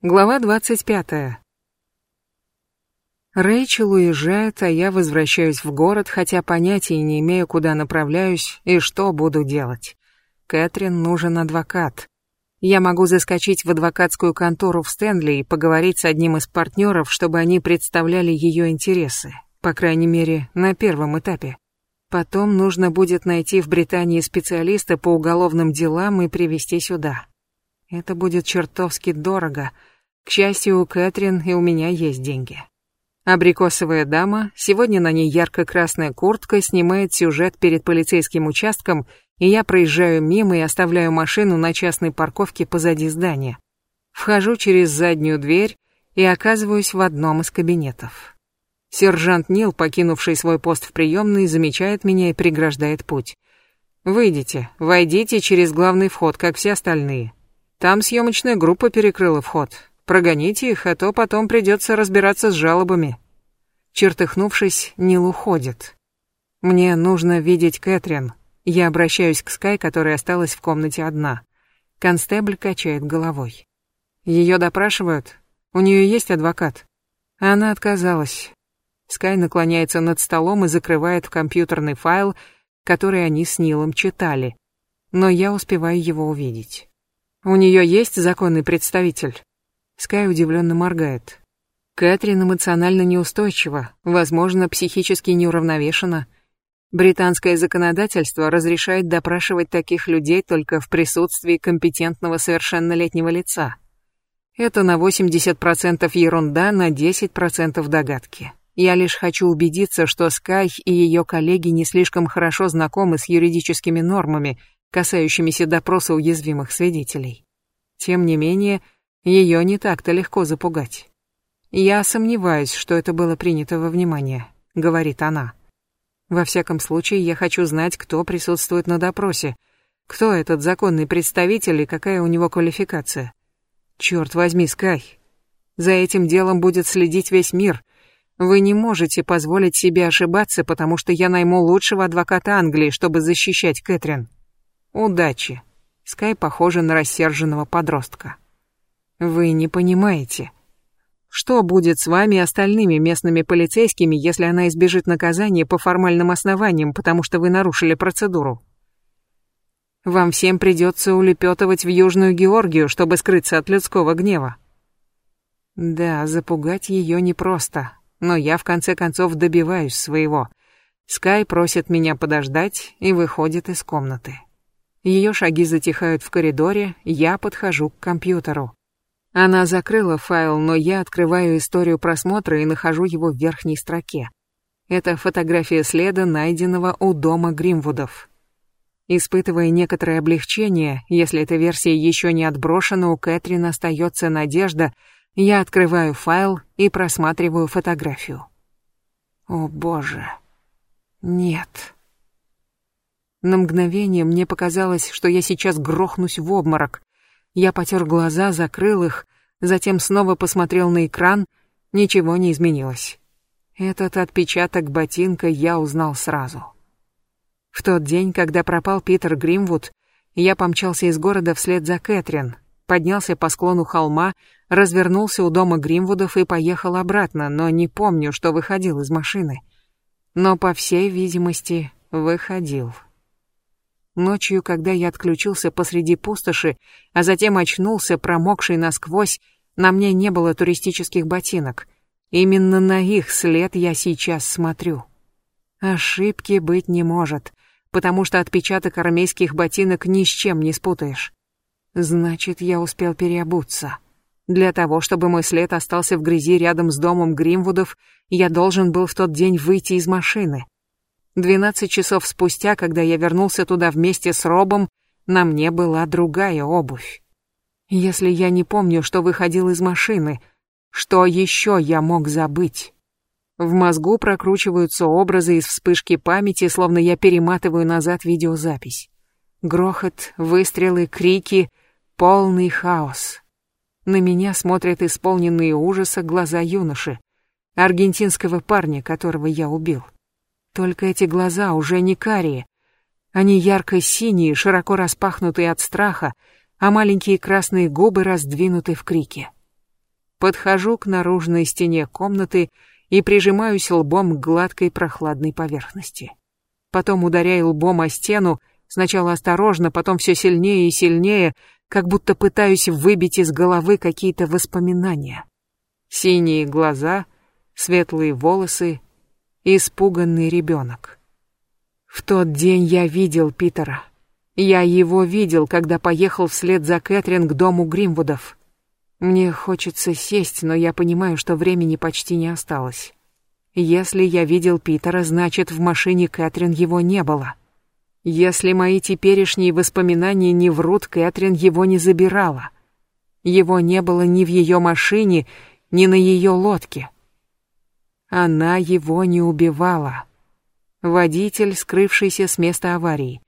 Глава 25. Рэйчел уезжает, а я возвращаюсь в город, хотя понятия не имею, куда направляюсь и что буду делать. Кэтрин нужен адвокат. Я могу заскочить в адвокатскую контору в Стэнли и поговорить с одним из партнеров, чтобы они представляли ее интересы, по крайней мере, на первом этапе. Потом нужно будет найти в Британии специалиста по уголовным делам и привести сюда. Это будет чертовски дорого. К счастью, у Кэтрин и у меня есть деньги. Абрикосовая дама, сегодня на ней ярко-красная куртка, снимает сюжет перед полицейским участком, и я проезжаю мимо и оставляю машину на частной парковке позади здания. Вхожу через заднюю дверь и оказываюсь в одном из кабинетов. Сержант Нил, покинувший свой пост в приемной, замечает меня и преграждает путь. «Выйдите, войдите через главный вход, как все остальные. Там съемочная группа перекрыла вход. Прогоните их, а то потом придется разбираться с жалобами. Чертыхнувшись, Нил уходит. Мне нужно видеть Кэтрин. Я обращаюсь к Скай, которая осталась в комнате одна. Констебль качает головой. Ее допрашивают? У нее есть адвокат? Она отказалась. Скай наклоняется над столом и закрывает компьютерный файл, который они с Нилом читали. Но я успеваю его увидеть. У нее есть законный представитель. Скай удивленно моргает. Кэтрин эмоционально неустойчива, возможно, психически неуравновешена. Британское законодательство разрешает допрашивать таких людей только в присутствии компетентного совершеннолетнего лица. Это на 80% ерунда, на 10% догадки. Я лишь хочу убедиться, что Скай и ее коллеги не слишком хорошо знакомы с юридическими нормами, касающимися допроса уязвимых свидетелей. Тем не менее, ее не так-то легко запугать. «Я сомневаюсь, что это было принято во внимание», — говорит она. «Во всяком случае, я хочу знать, кто присутствует на допросе, кто этот законный представитель и какая у него квалификация. Черт возьми, Скай, за этим делом будет следить весь мир. Вы не можете позволить себе ошибаться, потому что я найму лучшего адвоката Англии, чтобы защищать Кэтрин. Удачи. Скай похожа на рассерженного подростка. Вы не понимаете. Что будет с вами и остальными местными полицейскими, если она избежит наказания по формальным основаниям, потому что вы нарушили процедуру? Вам всем придется улепетывать в Южную Георгию, чтобы скрыться от людского гнева. Да, запугать ее непросто, но я в конце концов добиваюсь своего. Скай просит меня подождать и выходит из комнаты. Ее шаги затихают в коридоре, я подхожу к компьютеру. Она закрыла файл, но я открываю историю просмотра и нахожу его в верхней строке. Это фотография следа, найденного у дома Гримвудов. Испытывая некоторое облегчение, если эта версия еще не отброшена, у Кэтрин остается надежда, я открываю файл и просматриваю фотографию. О боже. Нет. На мгновение мне показалось, что я сейчас грохнусь в обморок. Я потер глаза, закрыл их, затем снова посмотрел на экран. Ничего не изменилось. Этот отпечаток ботинка я узнал сразу. В тот день, когда пропал Питер Гримвуд, я помчался из города вслед за Кэтрин, поднялся по склону холма, развернулся у дома Гримвудов и поехал обратно, но не помню, что выходил из машины. Но, по всей видимости, выходил. Ночью, когда я отключился посреди пустоши, а затем очнулся, промокший насквозь, на мне не было туристических ботинок. Именно на их след я сейчас смотрю. Ошибки быть не может, потому что отпечаток армейских ботинок ни с чем не спутаешь. Значит, я успел переобуться. Для того, чтобы мой след остался в грязи рядом с домом Гримвудов, я должен был в тот день выйти из машины. Двенадцать часов спустя, когда я вернулся туда вместе с Робом, на мне была другая обувь. Если я не помню, что выходил из машины, что еще я мог забыть? В мозгу прокручиваются образы из вспышки памяти, словно я перематываю назад видеозапись. Грохот, выстрелы, крики, полный хаос. На меня смотрят исполненные ужаса глаза юноши, аргентинского парня, которого я убил. Только эти глаза уже не карие. Они ярко-синие, широко распахнутые от страха, а маленькие красные губы раздвинуты в крике. Подхожу к наружной стене комнаты и прижимаюсь лбом к гладкой прохладной поверхности. Потом ударяю лбом о стену, сначала осторожно, потом все сильнее и сильнее, как будто пытаюсь выбить из головы какие-то воспоминания. Синие глаза, светлые волосы, испуганный ребенок. В тот день я видел Питера. Я его видел, когда поехал вслед за Кэтрин к дому Гримвудов. Мне хочется сесть, но я понимаю, что времени почти не осталось. Если я видел Питера, значит, в машине Кэтрин его не было. Если мои теперешние воспоминания не врут, Кэтрин его не забирала. Его не было ни в ее машине, ни на ее лодке. Она его не убивала. Водитель, скрывшийся с места аварии.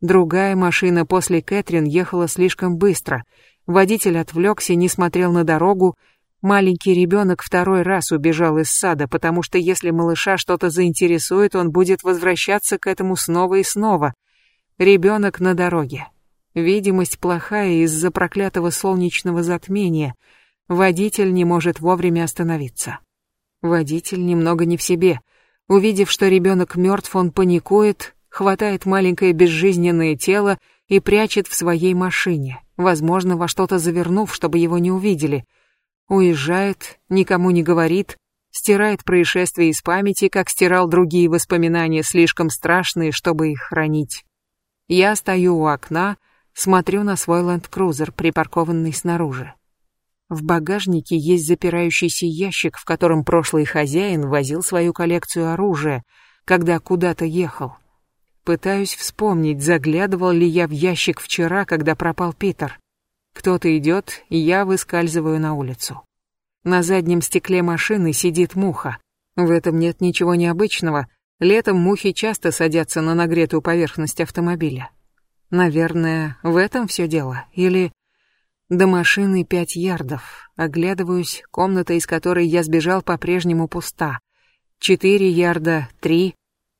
Другая машина после Кэтрин ехала слишком быстро — Водитель отвлекся, не смотрел на дорогу. Маленький ребенок второй раз убежал из сада, потому что если малыша что-то заинтересует, он будет возвращаться к этому снова и снова. Ребенок на дороге. Видимость плохая из-за проклятого солнечного затмения. Водитель не может вовремя остановиться. Водитель немного не в себе. Увидев, что ребенок мертв, он паникует, хватает маленькое безжизненное тело и прячет в своей машине возможно, во что-то завернув, чтобы его не увидели. Уезжает, никому не говорит, стирает происшествие из памяти, как стирал другие воспоминания, слишком страшные, чтобы их хранить. Я стою у окна, смотрю на свой ленд-крузер, припаркованный снаружи. В багажнике есть запирающийся ящик, в котором прошлый хозяин возил свою коллекцию оружия, когда куда-то ехал. Пытаюсь вспомнить, заглядывал ли я в ящик вчера, когда пропал Питер. Кто-то идет, и я выскальзываю на улицу. На заднем стекле машины сидит муха. В этом нет ничего необычного. Летом мухи часто садятся на нагретую поверхность автомобиля. Наверное, в этом все дело. Или до машины пять ярдов. Оглядываюсь, комната, из которой я сбежал, по-прежнему пуста. Четыре ярда, три.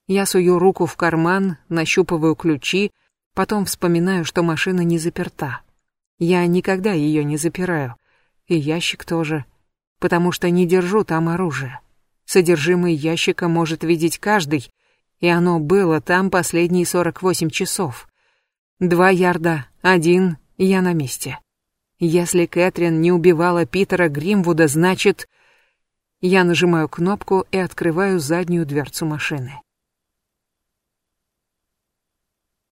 Я сую руку в карман, нащупываю ключи, потом вспоминаю, что машина не заперта. Я никогда ее не запираю. И ящик тоже. Потому что не держу там оружие. Содержимое ящика может видеть каждый, и оно было там последние 48 часов. Два ярда, один, я на месте. Если Кэтрин не убивала Питера Гримвуда, значит... Я нажимаю кнопку и открываю заднюю дверцу машины.